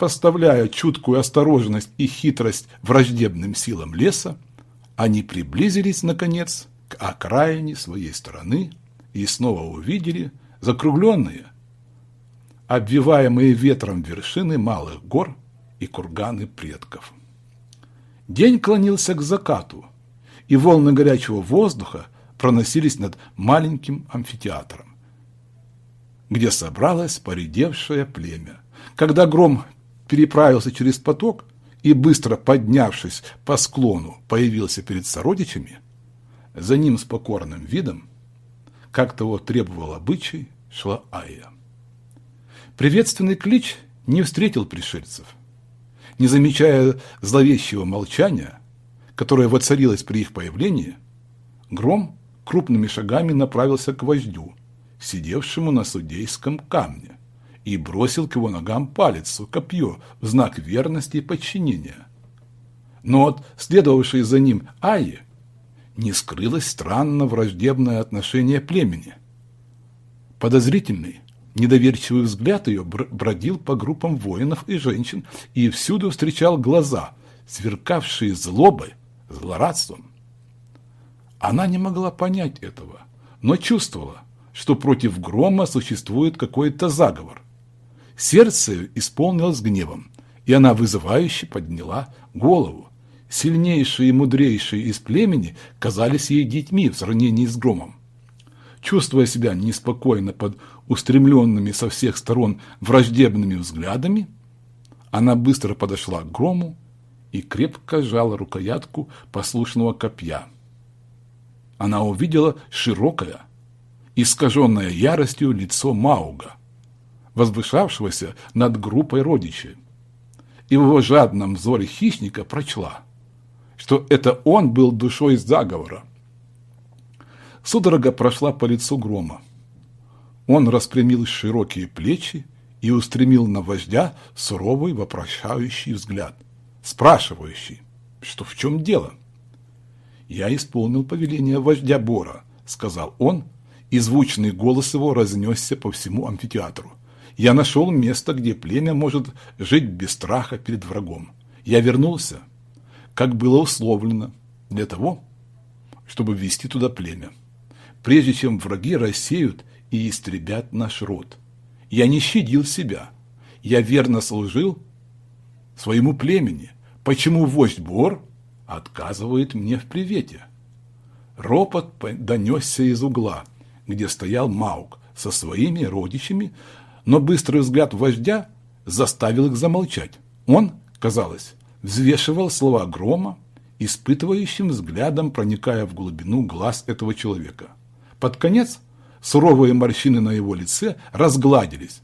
поставляя чуткую осторожность и хитрость враждебным силам леса, они приблизились, наконец, к окраине своей страны и снова увидели закругленные, обвиваемые ветром вершины малых гор и курганы предков. День клонился к закату, и волны горячего воздуха проносились над маленьким амфитеатром, где собралось поредевшее племя. Когда гром переправился через поток и, быстро поднявшись по склону, появился перед сородичами, за ним с покорным видом, как того требовал обычай, шла Айя. Приветственный клич не встретил пришельцев. Не замечая зловещего молчания, которое воцарилось при их появлении, Гром крупными шагами направился к вождю, сидевшему на судейском камне и бросил к его ногам палец, копье, в знак верности и подчинения. Но от следовавшей за ним Аи не скрылось странно враждебное отношение племени. Подозрительный, недоверчивый взгляд ее бродил по группам воинов и женщин и всюду встречал глаза, сверкавшие злобой, злорадством. Она не могла понять этого, но чувствовала, что против грома существует какой-то заговор, Сердце исполнилось гневом, и она вызывающе подняла голову. Сильнейшие и мудрейшие из племени казались ей детьми в сравнении с громом. Чувствуя себя неспокойно под устремленными со всех сторон враждебными взглядами, она быстро подошла к грому и крепко сжала рукоятку послушного копья. Она увидела широкое, искаженное яростью лицо Мауга, возвышавшегося над группой родичей. И в его жадном взоре хищника прочла, что это он был душой заговора. Судорога прошла по лицу грома. Он распрямил широкие плечи и устремил на вождя суровый вопрошающий взгляд, спрашивающий, что в чем дело. «Я исполнил повеление вождя Бора», — сказал он, и звучный голос его разнесся по всему амфитеатру. Я нашел место, где племя может жить без страха перед врагом. Я вернулся, как было условлено, для того, чтобы ввести туда племя. Прежде чем враги рассеют и истребят наш род. Я не щадил себя. Я верно служил своему племени. Почему вождь Бор отказывает мне в привете? Ропот донесся из угла, где стоял Маук со своими родичами, но быстрый взгляд вождя заставил их замолчать. Он, казалось, взвешивал слова грома, испытывающим взглядом проникая в глубину глаз этого человека. Под конец суровые морщины на его лице разгладились,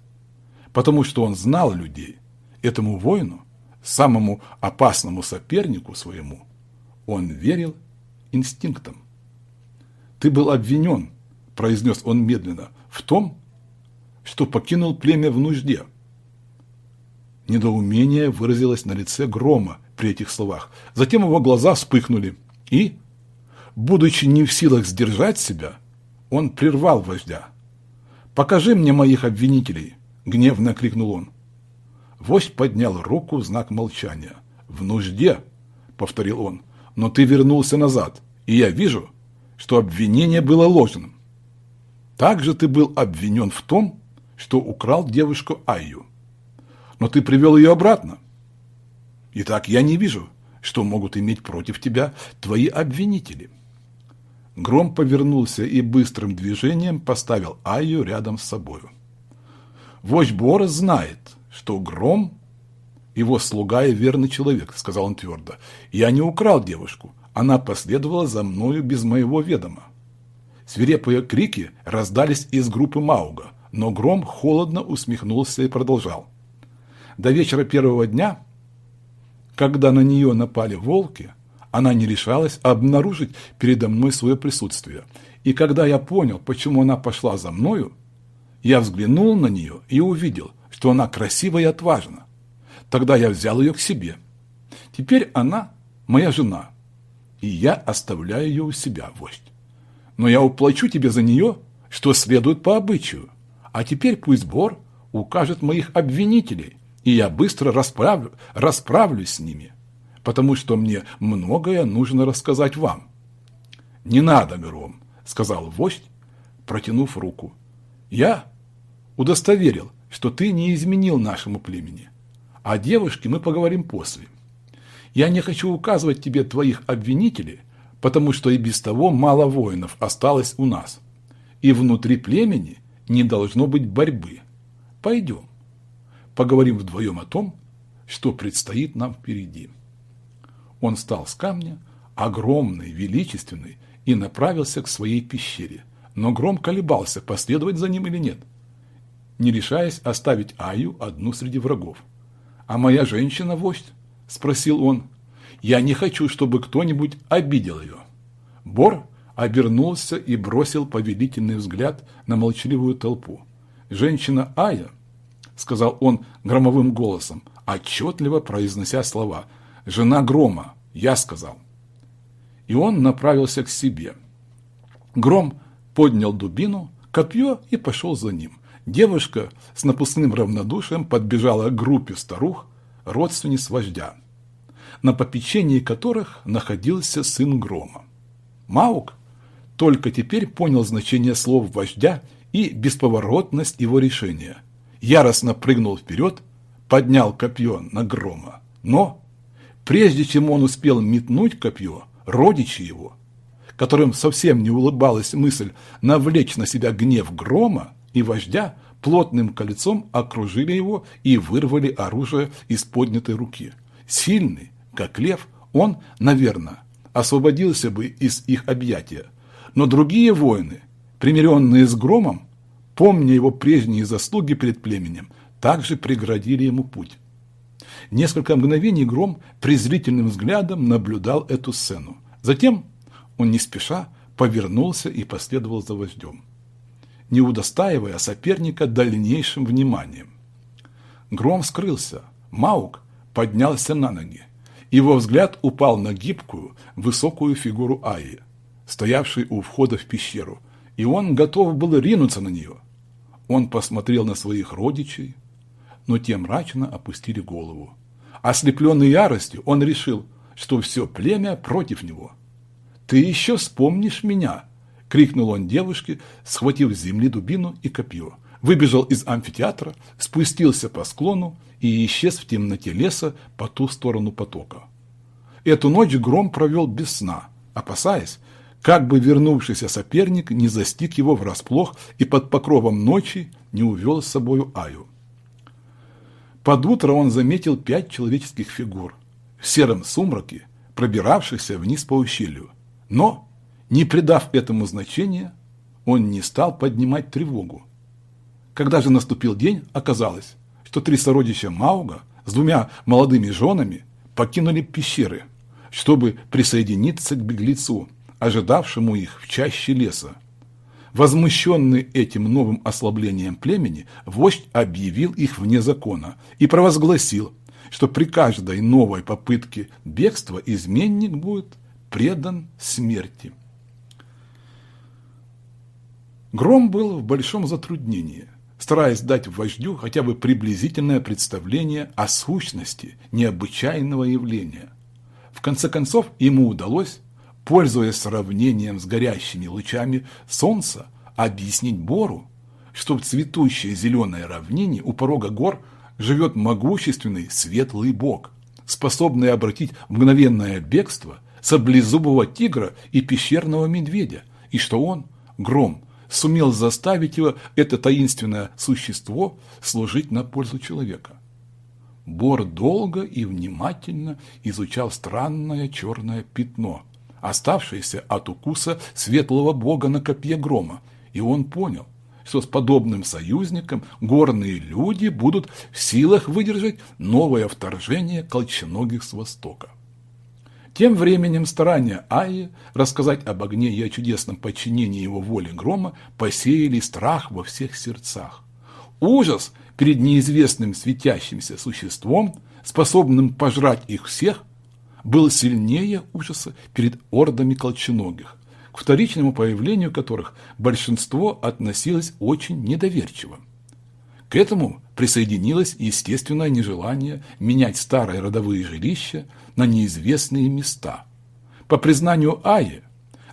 потому что он знал людей. Этому воину, самому опасному сопернику своему, он верил инстинктам. «Ты был обвинен», – произнес он медленно, – «в том, что покинул племя в нужде. Недоумение выразилось на лице Грома при этих словах. Затем его глаза вспыхнули, и, будучи не в силах сдержать себя, он прервал вождя. «Покажи мне моих обвинителей!» – гневно крикнул он. Вождь поднял руку в знак молчания. «В нужде!» – повторил он. «Но ты вернулся назад, и я вижу, что обвинение было ложным. Также ты был обвинен в том, что украл девушку Айю. Но ты привел ее обратно. Итак, я не вижу, что могут иметь против тебя твои обвинители. Гром повернулся и быстрым движением поставил Айю рядом с собою. Вождь Бора знает, что Гром – его слуга и верный человек, сказал он твердо. Я не украл девушку, она последовала за мною без моего ведома. Свирепые крики раздались из группы Мауга. Но Гром холодно усмехнулся и продолжал. До вечера первого дня, когда на нее напали волки, она не решалась обнаружить передо мной свое присутствие. И когда я понял, почему она пошла за мною, я взглянул на нее и увидел, что она красива и отважна. Тогда я взял ее к себе. Теперь она моя жена, и я оставляю ее у себя, вождь. Но я уплачу тебе за нее, что следует по обычаю. А теперь пусть Бор укажет моих обвинителей, и я быстро расправлю, расправлюсь с ними, потому что мне многое нужно рассказать вам. «Не надо, Гром», — сказал вождь, протянув руку. «Я удостоверил, что ты не изменил нашему племени. О девушке мы поговорим после. Я не хочу указывать тебе твоих обвинителей, потому что и без того мало воинов осталось у нас. И внутри племени не должно быть борьбы. Пойдем, поговорим вдвоем о том, что предстоит нам впереди. Он встал с камня, огромный, величественный, и направился к своей пещере. Но Гром колебался, последовать за ним или нет, не решаясь оставить Аю одну среди врагов. «А моя женщина, вождь?» – спросил он. «Я не хочу, чтобы кто-нибудь обидел ее». Бор обернулся и бросил повелительный взгляд на молчаливую толпу. «Женщина Ая», – сказал он громовым голосом, отчетливо произнося слова, «жена Грома, я сказал» и он направился к себе. Гром поднял дубину, копье и пошел за ним. Девушка с напускным равнодушием подбежала к группе старух, родственниц вождя, на попечении которых находился сын Грома. Маук только теперь понял значение слов вождя и бесповоротность его решения. Яростно прыгнул вперед, поднял копье на Грома. Но, прежде чем он успел метнуть копье, родичи его, которым совсем не улыбалась мысль навлечь на себя гнев грома и вождя, плотным кольцом окружили его и вырвали оружие из поднятой руки. Сильный, как лев, он, наверное, освободился бы из их объятия. Но другие воины, примиренные с громом, помня его прежние заслуги перед племенем, также преградили ему путь. Несколько мгновений Гром презрительным взглядом наблюдал эту сцену. Затем он не спеша повернулся и последовал за вождем, не удостаивая соперника дальнейшим вниманием. Гром скрылся, Маук поднялся на ноги. Его взгляд упал на гибкую, высокую фигуру Аи, стоявшей у входа в пещеру, и он готов был ринуться на нее. Он посмотрел на своих родичей, но те мрачно опустили голову. Ослепленный яростью, он решил, что все племя против него. «Ты еще вспомнишь меня!» – крикнул он девушке, схватив с земли дубину и копье. Выбежал из амфитеатра, спустился по склону и исчез в темноте леса по ту сторону потока. Эту ночь Гром провел без сна, опасаясь, как бы вернувшийся соперник не застиг его врасплох и под покровом ночи не увел с собою Аю. Под утро он заметил пять человеческих фигур в сером сумраке, пробиравшихся вниз по ущелью. Но, не придав этому значения, он не стал поднимать тревогу. Когда же наступил день, оказалось, что три сородича Мауга с двумя молодыми женами покинули пещеры, чтобы присоединиться к беглецу, ожидавшему их в чаще леса. Возмущенный этим новым ослаблением племени, вождь объявил их вне закона и провозгласил, что при каждой новой попытке бегства изменник будет предан смерти. Гром был в большом затруднении, стараясь дать вождю хотя бы приблизительное представление о сущности необычайного явления. В конце концов, ему удалось пользуясь сравнением с горящими лучами солнца, объяснить Бору, что в цветущей зеленой равнине у порога гор живет могущественный светлый бог, способный обратить мгновенное бегство саблезубого тигра и пещерного медведя, и что он, гром, сумел заставить его, это таинственное существо, служить на пользу человека. Бор долго и внимательно изучал странное черное пятно – оставшийся от укуса светлого бога на копье грома, и он понял, что с подобным союзником горные люди будут в силах выдержать новое вторжение колченогих с востока. Тем временем старания Аи рассказать об огне и о чудесном подчинении его воле грома посеяли страх во всех сердцах. Ужас перед неизвестным светящимся существом, способным пожрать их всех – был сильнее ужаса перед ордами колченогих, к вторичному появлению которых большинство относилось очень недоверчиво. К этому присоединилось естественное нежелание менять старые родовые жилища на неизвестные места. По признанию Аи,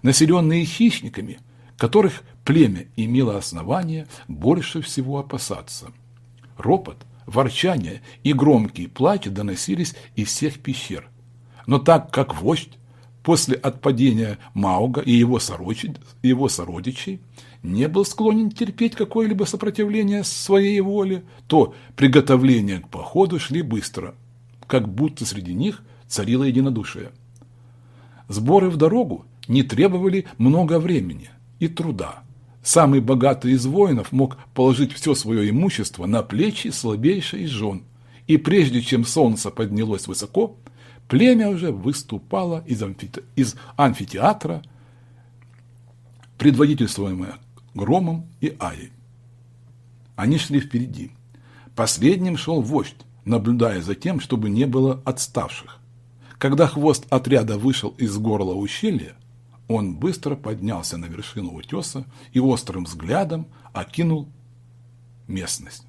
населенные хищниками, которых племя имело основание больше всего опасаться. Ропот, ворчание и громкие плачи доносились из всех пещер. Но так как вождь после отпадения Мауга и его, сородичей, его сородичей не был склонен терпеть какое-либо сопротивление своей воле, то приготовления к походу шли быстро, как будто среди них царило единодушие. Сборы в дорогу не требовали много времени и труда. Самый богатый из воинов мог положить все свое имущество на плечи слабейшей из жен, и прежде чем солнце поднялось высоко, племя уже выступало из, амфите... из амфитеатра, предводительствуемое Громом и Аей. Они шли впереди. Последним шел вождь, наблюдая за тем, чтобы не было отставших. Когда хвост отряда вышел из горла ущелья, он быстро поднялся на вершину утеса и острым взглядом окинул местность,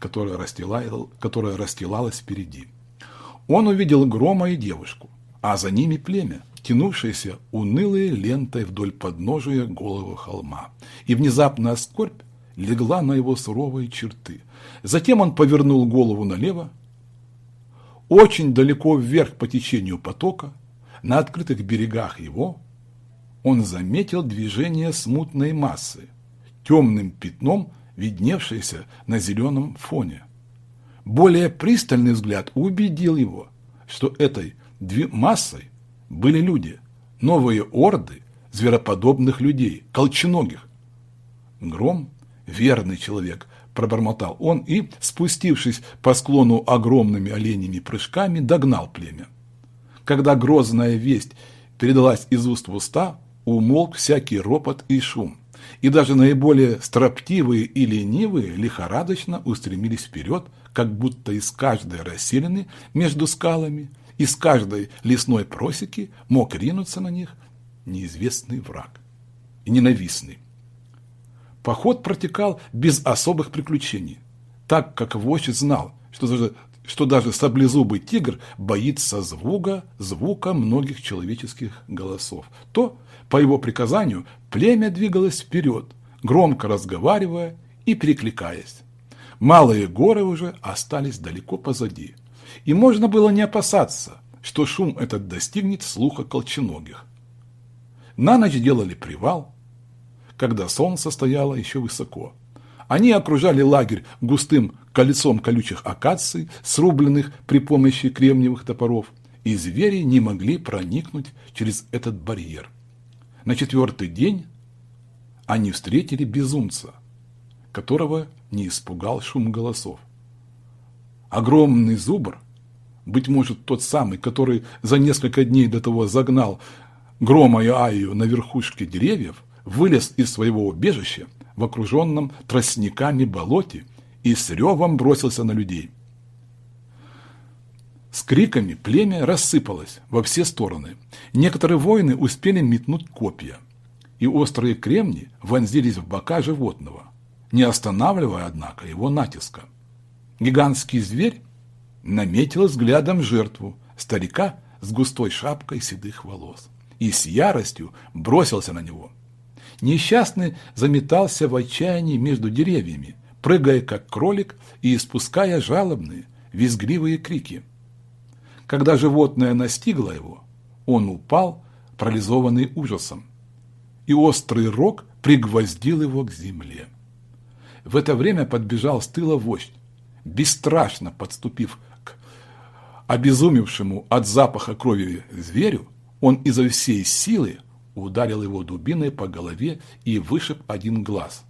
которая, расстилала, которая расстилалась впереди. Он увидел грома и девушку, а за ними племя, тянувшееся унылой лентой вдоль подножия голого холма. И внезапно скорбь легла на его суровые черты. Затем он повернул голову налево, очень далеко вверх по течению потока, на открытых берегах его, он заметил движение смутной массы, темным пятном, видневшейся на зеленом фоне. Более пристальный взгляд убедил его, что этой массой были люди, новые орды звероподобных людей, колченогих. Гром, верный человек, пробормотал он и, спустившись по склону огромными оленями прыжками, догнал племя. Когда грозная весть передалась из уст в уста, умолк всякий ропот и шум, и даже наиболее строптивые и ленивые лихорадочно устремились вперед, как будто из каждой расселены между скалами, из каждой лесной просеки мог ринуться на них неизвестный враг и ненавистный. Поход протекал без особых приключений, так как вождь знал, что даже, что даже саблезубый тигр боится звука, звука многих человеческих голосов. То, по его приказанию, племя двигалось вперед, громко разговаривая и перекликаясь. Малые горы уже остались далеко позади, и можно было не опасаться, что шум этот достигнет слуха колченогих. На ночь делали привал, когда солнце стояло еще высоко. Они окружали лагерь густым кольцом колючих акаций, срубленных при помощи кремниевых топоров, и звери не могли проникнуть через этот барьер. На четвертый день они встретили безумца, которого не испугал шум голосов. Огромный зубр, быть может тот самый, который за несколько дней до того загнал Грома и Айю на верхушке деревьев, вылез из своего убежища в окруженном тростниками болоте и с ревом бросился на людей. С криками племя рассыпалось во все стороны. Некоторые воины успели метнуть копья, и острые кремни вонзились в бока животного, не останавливая, однако, его натиска. Гигантский зверь наметил взглядом жертву, старика с густой шапкой седых волос, и с яростью бросился на него. Несчастный заметался в отчаянии между деревьями, прыгая как кролик и испуская жалобные, визгливые крики. Когда животное настигло его, он упал, парализованный ужасом, и острый рог пригвоздил его к земле. В это время подбежал с тыла вождь, бесстрашно подступив к обезумевшему от запаха крови зверю, он изо всей силы ударил его дубиной по голове и вышиб один глаз.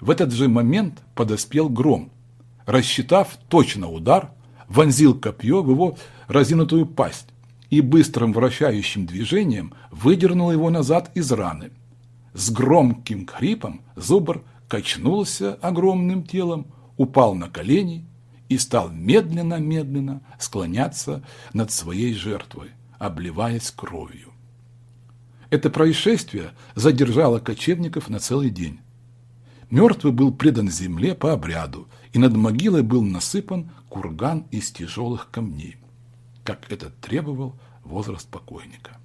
В этот же момент подоспел гром. Рассчитав точно удар, вонзил копье в его разинутую пасть и быстрым вращающим движением выдернул его назад из раны. С громким хрипом зубр качнулся огромным телом, упал на колени и стал медленно-медленно склоняться над своей жертвой, обливаясь кровью. Это происшествие задержало кочевников на целый день. Мертвый был предан земле по обряду, и над могилой был насыпан курган из тяжелых камней, как это требовал возраст покойника.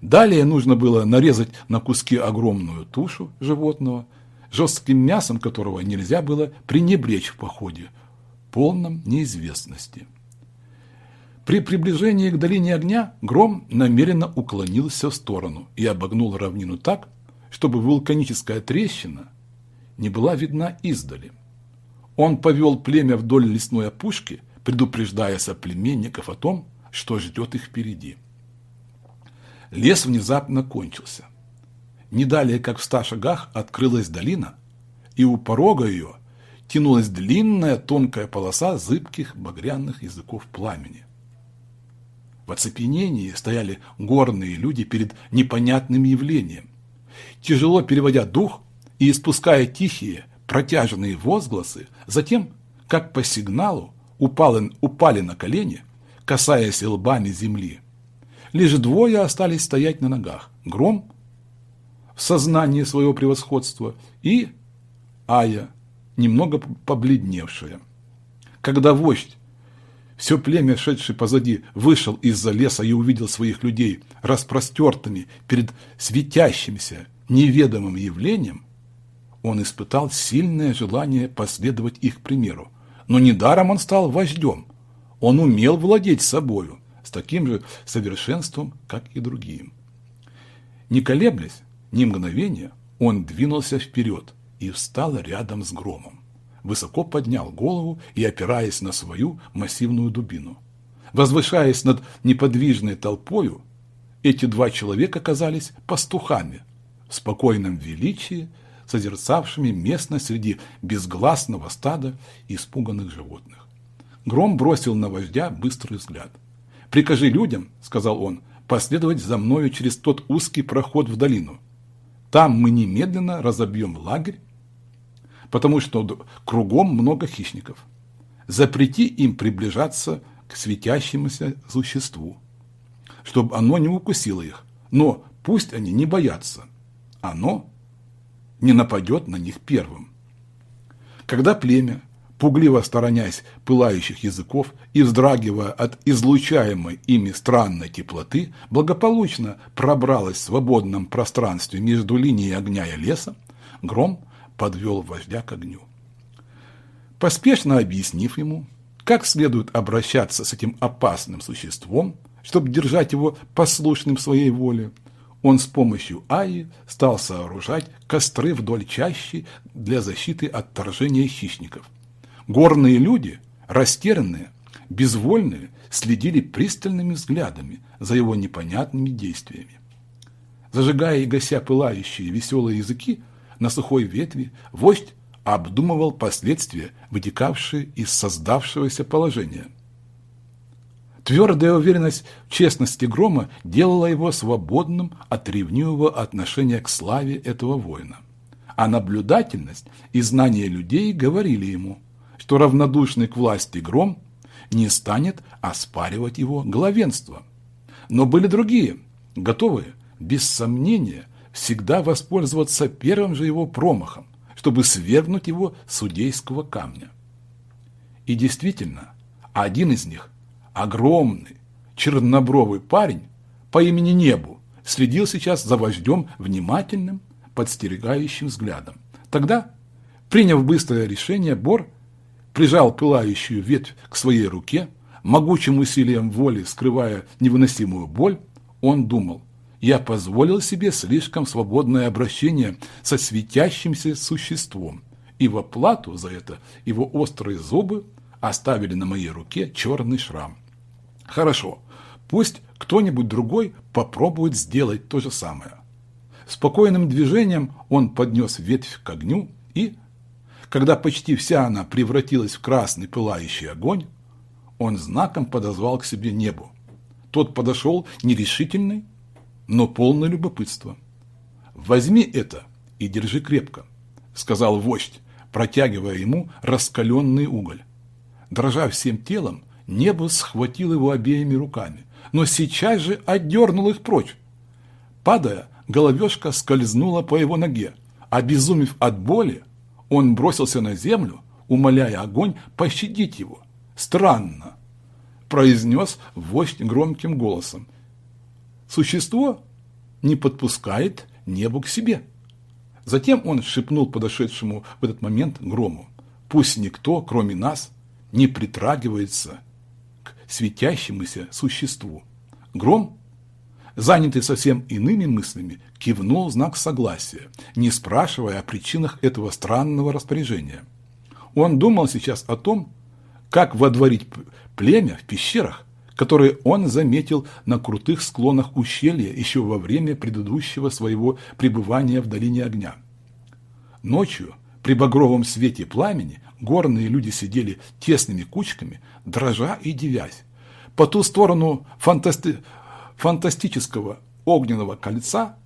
Далее нужно было нарезать на куски огромную тушу животного, жестким мясом которого нельзя было пренебречь в походе, полном неизвестности. При приближении к долине огня Гром намеренно уклонился в сторону и обогнул равнину так, чтобы вулканическая трещина не была видна издали. Он повел племя вдоль лесной опушки, предупреждая соплеменников о том, что ждет их впереди. Лес внезапно кончился. Не далее, как в ста шагах, открылась долина, и у порога ее тянулась длинная тонкая полоса зыбких багряных языков пламени. В оцепенении стояли горные люди перед непонятным явлением. Тяжело переводя дух и испуская тихие, протяжные возгласы, затем, как по сигналу, упали, упали на колени, касаясь лбами земли. Лишь двое остались стоять на ногах. Гром в сознании своего превосходства и Ая, немного побледневшая. Когда вождь все племя, шедшее позади, вышел из-за леса и увидел своих людей распростертыми перед светящимся неведомым явлением, он испытал сильное желание последовать их примеру. Но недаром он стал вождем. Он умел владеть собою с таким же совершенством, как и другим. Не колеблясь ни мгновения, он двинулся вперед и встал рядом с громом высоко поднял голову и опираясь на свою массивную дубину. Возвышаясь над неподвижной толпою, эти два человека казались пастухами в спокойном величии, созерцавшими местность среди безгласного стада испуганных животных. Гром бросил на вождя быстрый взгляд. «Прикажи людям, — сказал он, — последовать за мною через тот узкий проход в долину. Там мы немедленно разобьем лагерь потому что кругом много хищников. Запрети им приближаться к светящемуся существу, чтобы оно не укусило их, но пусть они не боятся, оно не нападет на них первым. Когда племя, пугливо сторонясь пылающих языков и вздрагивая от излучаемой ими странной теплоты, благополучно пробралось в свободном пространстве между линией огня и леса, гром подвел вождя к огню. Поспешно объяснив ему, как следует обращаться с этим опасным существом, чтобы держать его послушным своей воле, он с помощью Аи стал сооружать костры вдоль чащи для защиты от вторжения хищников. Горные люди, растерянные, безвольные, следили пристальными взглядами за его непонятными действиями. Зажигая и гася пылающие веселые языки, на сухой ветви, вождь обдумывал последствия, вытекавшие из создавшегося положения. Твердая уверенность в честности Грома делала его свободным от ревнивого отношения к славе этого воина. А наблюдательность и знание людей говорили ему, что равнодушный к власти Гром не станет оспаривать его главенство. Но были другие, готовые, без сомнения, всегда воспользоваться первым же его промахом, чтобы свергнуть его судейского камня. И действительно, один из них, огромный, чернобровый парень по имени Небу, следил сейчас за вождем внимательным, подстерегающим взглядом. Тогда, приняв быстрое решение, Бор прижал пылающую ветвь к своей руке, могучим усилием воли скрывая невыносимую боль, он думал, я позволил себе слишком свободное обращение со светящимся существом, и в оплату за это его острые зубы оставили на моей руке черный шрам. Хорошо, пусть кто-нибудь другой попробует сделать то же самое. Спокойным движением он поднес ветвь к огню и, когда почти вся она превратилась в красный пылающий огонь, он знаком подозвал к себе небу. Тот подошел нерешительный, но полное любопытство. «Возьми это и держи крепко», – сказал вождь, протягивая ему раскаленный уголь. Дрожа всем телом, небо схватил его обеими руками, но сейчас же отдернул их прочь. Падая, головешка скользнула по его ноге. Обезумев от боли, Он бросился на землю, умоляя огонь пощадить его. Странно, произнес вождь громким голосом. Существо не подпускает небу к себе. Затем он шепнул подошедшему в этот момент грому. Пусть никто, кроме нас, не притрагивается к светящемуся существу. Гром, занятый совсем иными мыслями, кивнул знак согласия, не спрашивая о причинах этого странного распоряжения. Он думал сейчас о том, как водворить племя в пещерах, которые он заметил на крутых склонах ущелья еще во время предыдущего своего пребывания в долине огня. Ночью, при багровом свете пламени, горные люди сидели тесными кучками, дрожа и девясь. По ту сторону фантасти... фантастического огненного кольца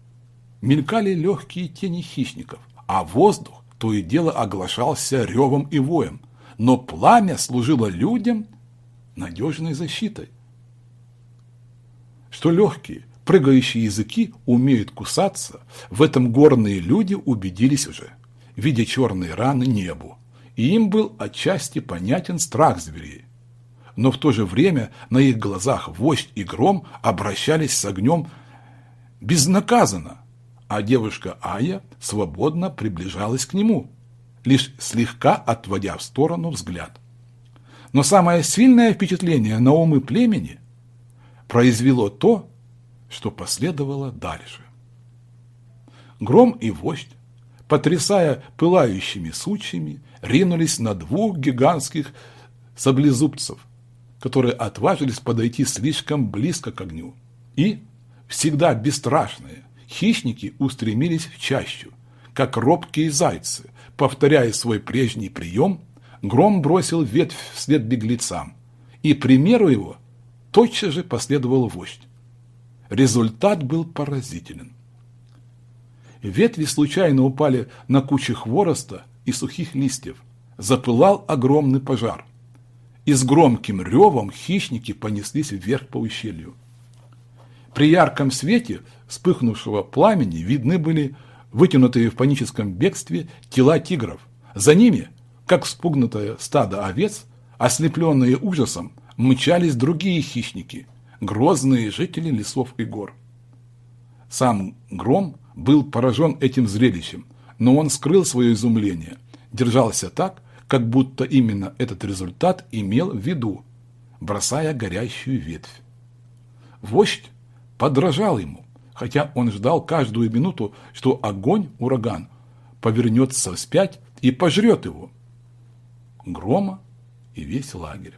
мелькали легкие тени хищников, а воздух то и дело оглашался ревом и воем, но пламя служило людям надежной защитой. Что легкие, прыгающие языки умеют кусаться, в этом горные люди убедились уже, видя черные раны небу, и им был отчасти понятен страх зверей. Но в то же время на их глазах вождь и гром обращались с огнем безнаказанно, а девушка Ая свободно приближалась к нему, лишь слегка отводя в сторону взгляд. Но самое сильное впечатление на умы племени произвело то, что последовало дальше. Гром и вождь, потрясая пылающими сучьями, ринулись на двух гигантских саблезубцев, которые отважились подойти слишком близко к огню. И, всегда бесстрашные, хищники устремились в чащу, как робкие зайцы, повторяя свой прежний прием, Гром бросил ветвь вслед беглецам, и примеру его тотчас же последовал вождь. Результат был поразителен. Ветви случайно упали на кучи хвороста и сухих листьев. Запылал огромный пожар. И с громким ревом хищники понеслись вверх по ущелью. При ярком свете вспыхнувшего пламени видны были вытянутые в паническом бегстве тела тигров. За ними, как спугнутое стадо овец, ослепленные ужасом, мчались другие хищники, грозные жители лесов и гор. Сам Гром был поражен этим зрелищем, но он скрыл свое изумление, держался так, как будто именно этот результат имел в виду, бросая горящую ветвь. Вождь подражал ему, хотя он ждал каждую минуту, что огонь, ураган, повернется вспять и пожрет его. Грома и весь лагерь.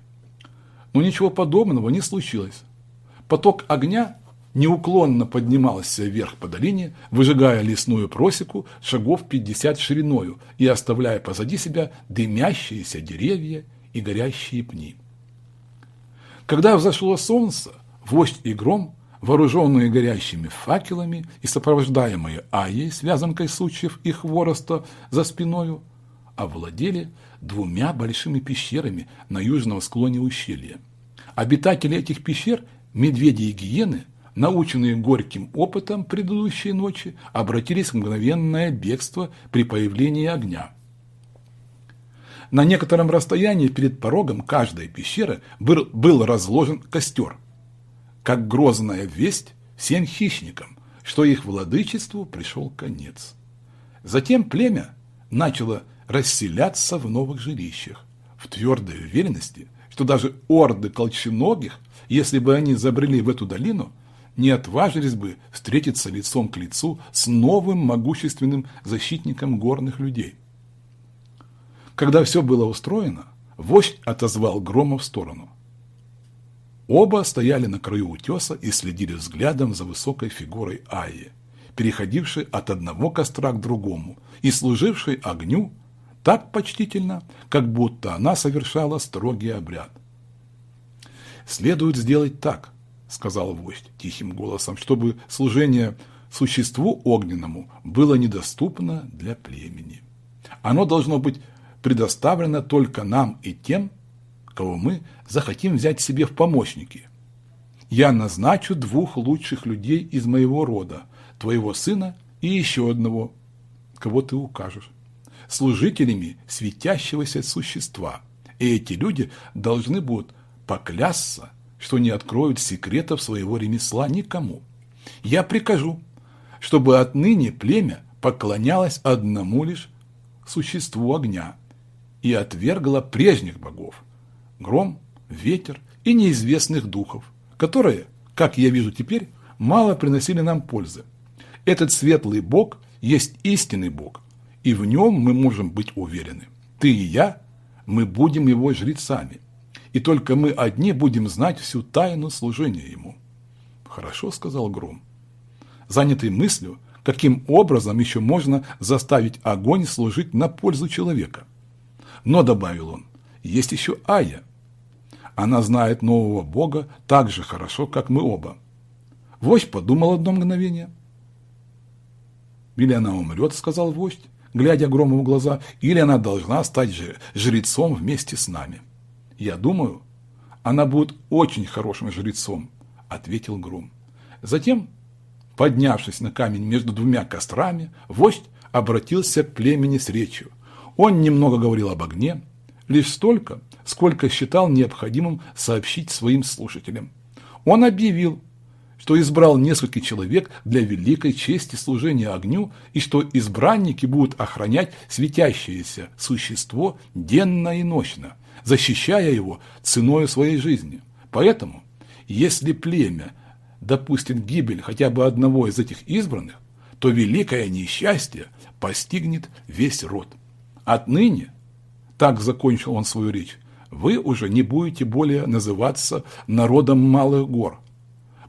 Но ничего подобного не случилось. Поток огня неуклонно поднимался вверх по долине, выжигая лесную просеку шагов 50 шириною и оставляя позади себя дымящиеся деревья и горящие пни. Когда взошло солнце, вождь и гром, вооруженные горящими факелами и сопровождаемые Аей с вязанкой сучьев и хвороста за спиною, овладели двумя большими пещерами на южном склоне ущелья. Обитатели этих пещер, медведи и гиены, наученные горьким опытом предыдущей ночи, обратились в мгновенное бегство при появлении огня. На некотором расстоянии перед порогом каждой пещеры был, был разложен костер, как грозная весть всем хищникам, что их владычеству пришел конец. Затем племя начало расселяться в новых жилищах, в твердой уверенности, что даже орды колченогих, если бы они забрели в эту долину, не отважились бы встретиться лицом к лицу с новым могущественным защитником горных людей. Когда все было устроено, вождь отозвал Грома в сторону. Оба стояли на краю утеса и следили взглядом за высокой фигурой Аи, переходившей от одного костра к другому и служившей огню так почтительно, как будто она совершала строгий обряд. «Следует сделать так», – сказал вождь тихим голосом, чтобы служение существу огненному было недоступно для племени. Оно должно быть предоставлено только нам и тем, кого мы захотим взять себе в помощники. Я назначу двух лучших людей из моего рода, твоего сына и еще одного, кого ты укажешь. служителями светящегося существа. И эти люди должны будут поклясться, что не откроют секретов своего ремесла никому. Я прикажу, чтобы отныне племя поклонялось одному лишь существу огня и отвергло прежних богов – гром, ветер и неизвестных духов, которые, как я вижу теперь, мало приносили нам пользы. Этот светлый бог есть истинный бог, и в нем мы можем быть уверены. Ты и я, мы будем его жрецами, и только мы одни будем знать всю тайну служения ему. Хорошо, сказал Гром. Занятый мыслью, каким образом еще можно заставить огонь служить на пользу человека. Но, добавил он, есть еще Ая. Она знает нового Бога так же хорошо, как мы оба. Вождь подумал одно мгновение. «Или она умрет», — сказал вождь, глядя Грому в глаза, «или она должна стать жрецом вместе с нами». «Я думаю, она будет очень хорошим жрецом», — ответил Гром. Затем Поднявшись на камень между двумя кострами, вождь обратился к племени с речью. Он немного говорил об огне, лишь столько, сколько считал необходимым сообщить своим слушателям. Он объявил, что избрал несколько человек для великой чести служения огню и что избранники будут охранять светящееся существо денно и ночно, защищая его ценой своей жизни. Поэтому, если племя допустит гибель хотя бы одного из этих избранных, то великое несчастье постигнет весь род. Отныне, так закончил он свою речь, вы уже не будете более называться народом малых гор,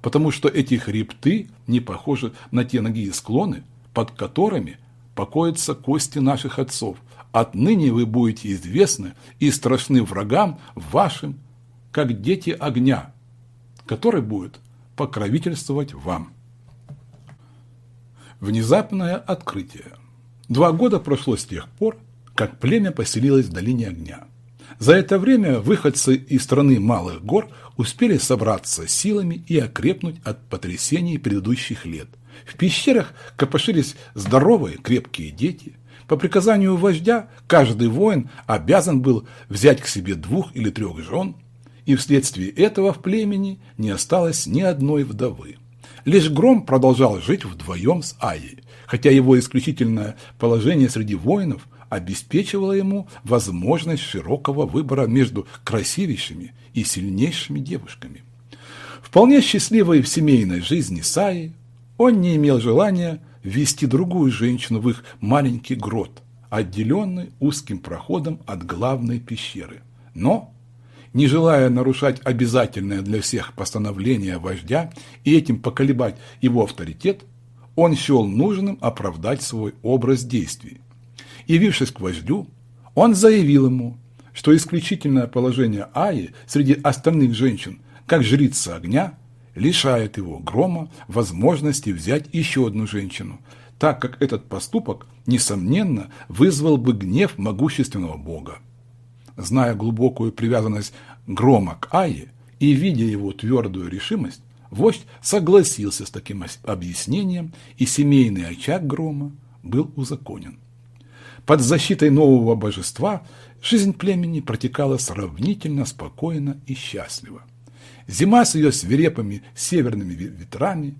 потому что эти хребты не похожи на те ноги и склоны, под которыми покоятся кости наших отцов. Отныне вы будете известны и страшны врагам вашим, как дети огня, который будет покровительствовать вам. Внезапное открытие. Два года прошло с тех пор, как племя поселилось в долине огня. За это время выходцы из страны Малых гор успели собраться силами и окрепнуть от потрясений предыдущих лет. В пещерах копошились здоровые, крепкие дети. По приказанию вождя каждый воин обязан был взять к себе двух или трех жен – и вследствие этого в племени не осталось ни одной вдовы. Лишь Гром продолжал жить вдвоем с Аей, хотя его исключительное положение среди воинов обеспечивало ему возможность широкого выбора между красивейшими и сильнейшими девушками. Вполне счастливой в семейной жизни с Аей, он не имел желания ввести другую женщину в их маленький грот, отделенный узким проходом от главной пещеры. Но не желая нарушать обязательное для всех постановление вождя и этим поколебать его авторитет, он счел нужным оправдать свой образ действий. Явившись к вождю, он заявил ему, что исключительное положение Аи среди остальных женщин, как жрица огня, лишает его грома возможности взять еще одну женщину, так как этот поступок, несомненно, вызвал бы гнев могущественного бога зная глубокую привязанность Грома к Айе и видя его твердую решимость, вождь согласился с таким объяснением, и семейный очаг Грома был узаконен. Под защитой нового божества жизнь племени протекала сравнительно спокойно и счастливо. Зима с ее свирепыми северными ветрами,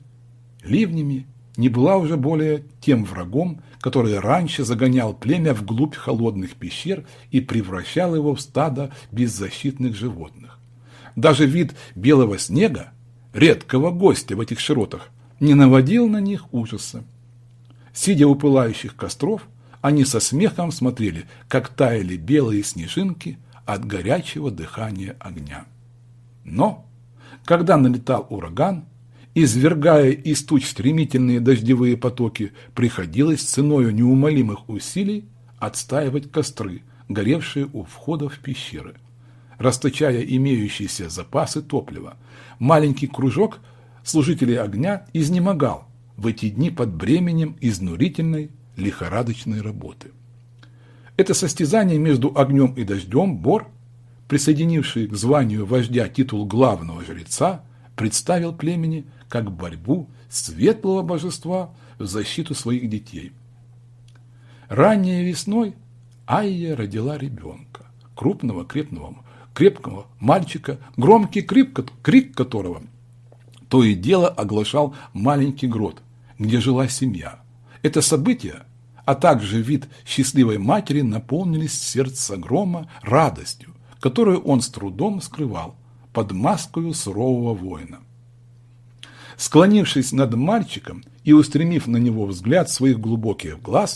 ливнями не была уже более тем врагом, который раньше загонял племя вглубь холодных пещер и превращал его в стадо беззащитных животных. Даже вид белого снега, редкого гостя в этих широтах, не наводил на них ужаса. Сидя у пылающих костров, они со смехом смотрели, как таяли белые снежинки от горячего дыхания огня. Но, когда налетал ураган, извергая из туч стремительные дождевые потоки, приходилось ценою неумолимых усилий отстаивать костры, горевшие у входа в пещеры. Расточая имеющиеся запасы топлива, маленький кружок служителей огня изнемогал в эти дни под бременем изнурительной лихорадочной работы. Это состязание между огнем и дождем Бор, присоединивший к званию вождя титул главного жреца, представил племени как борьбу светлого божества в защиту своих детей. Ранней весной Айя родила ребенка, крупного, крепкого, крепкого мальчика, громкий крик, которого то и дело оглашал маленький грот, где жила семья. Это событие, а также вид счастливой матери наполнили сердце грома радостью, которую он с трудом скрывал под маскою сурового воина. Склонившись над мальчиком и устремив на него взгляд своих глубоких глаз,